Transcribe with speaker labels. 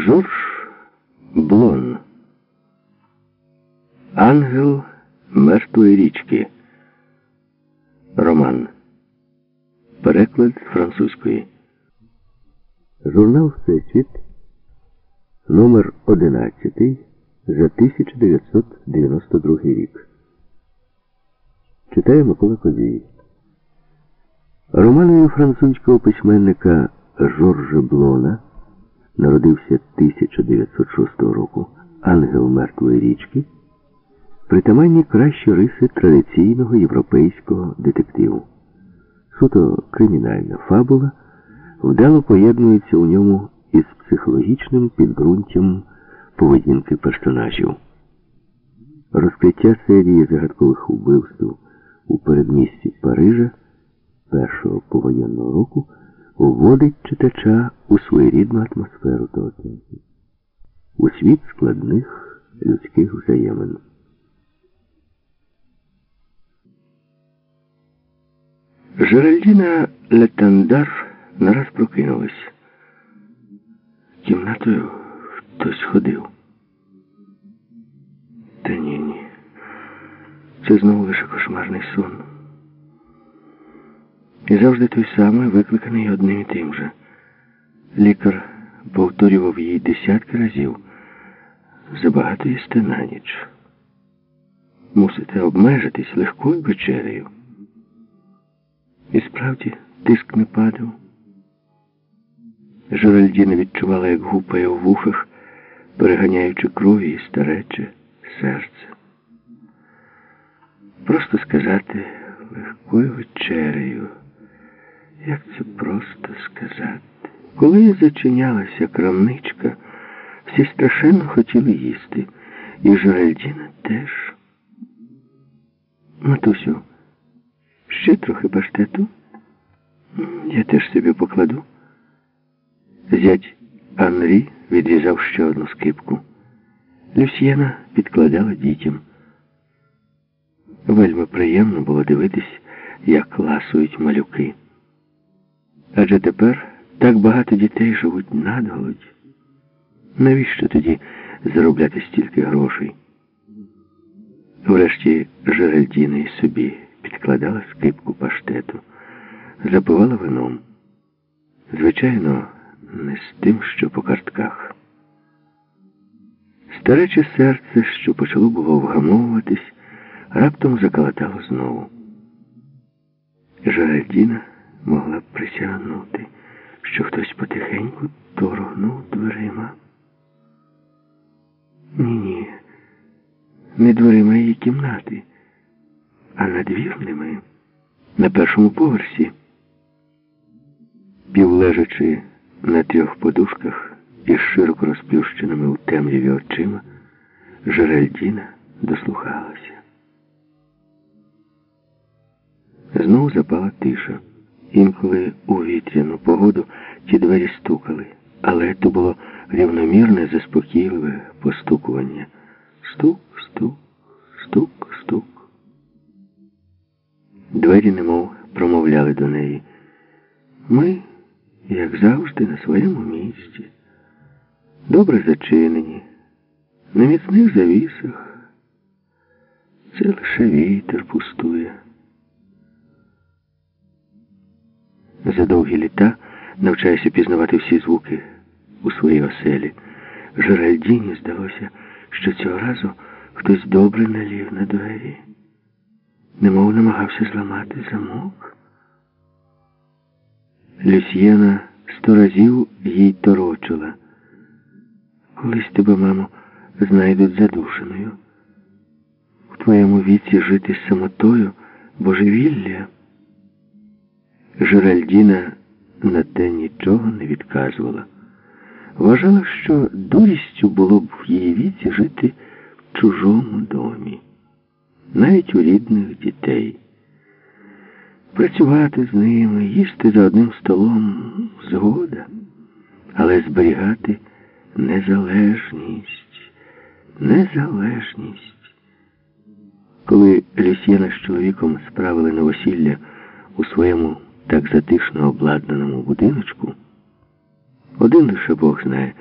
Speaker 1: Жорж Блон. Ангел мертвої річки. Роман. Переклад з французької. Журнал Всесвіт. Номер 11 за 1992 рік. Читає Микола Козій. Романові французького письменника Жоржа Блона народився 1906 року Ангел мертвої річки, притаманні кращі риси традиційного європейського детективу. Суто кримінальна фабула вдало поєднується у ньому із психологічним підґрунтям поведінки персонажів. Розкриття серії загадкових убивств у передмісті Парижа першого повоєнного року вводить читача у своєрідну атмосферу часу, у світ складних людських взаємин. Жеральдіна Летандар нараз прокинулась. Кімнатою хтось ходив. Та ні, ні. Це знову лише кошмарний сон. І завжди той самий, викликаний одним і тим же. Лікар повторював їй десятки разів. Забагато їсти на ніч. Мусите обмежитись легкою вечерею. І справді тиск не падав. Жеральдіна відчувала, як гупає в вухах, переганяючи крові і старече серце. Просто сказати легкою вечерею. Як це просто сказати? Коли зачинялася крамничка, всі страшенно хотіли їсти. І Жеральдіна теж. Матусю, ще трохи паштету. Я теж собі покладу. Зять Анрі відрізав ще одну скипку. Люсьєна підкладала дітям. Вельми приємно було дивитись, як ласують малюки. Адже тепер так багато дітей живуть надголодь. Навіщо тоді заробляти стільки грошей? Врешті Жеральдіна і собі підкладала скипку паштету, запивала вином. Звичайно, не з тим, що по картках. Старече серце, що почало було вгамовуватись, раптом заколотало знову. Жеральдіна могла б присягнути, що хтось потихеньку торгнув дверима. Ні-ні, не дверима її кімнати, а надвірними на першому поверсі. Півлежачи на трьох подушках із широко розплющеними у темряві очима, Жеральдіна дослухалася. Знову запала тиша. Інколи у вітряну погоду ті двері стукали, але то було рівномірне, заспокійливе постукування. Стук, стук, стук, стук. Двері немов промовляли до неї. Ми, як завжди, на своєму місці, добре зачинені, на міцних завісах. Це лише вітер пустує. За довгі літа навчаюся пізнавати всі звуки у своїй оселі. Жеральдіні здалося, що цього разу хтось добре налів на двері, немов намагався зламати замок. Люсьєна сто разів їй торочила. Колись тебе, мамо, знайдуть задушеною. У твоєму віці жити самотою божевілля. Жеральдіна на те нічого не відказувала. Вважала, що дурістю було б в її віці жити в чужому домі, навіть у рідних дітей. Працювати з ними, їсти за одним столом згода, але зберігати незалежність, незалежність. Коли Люсьєна з чоловіком справили новосілля у своєму так затишно обладнаному будиночку, один лише Бог знає,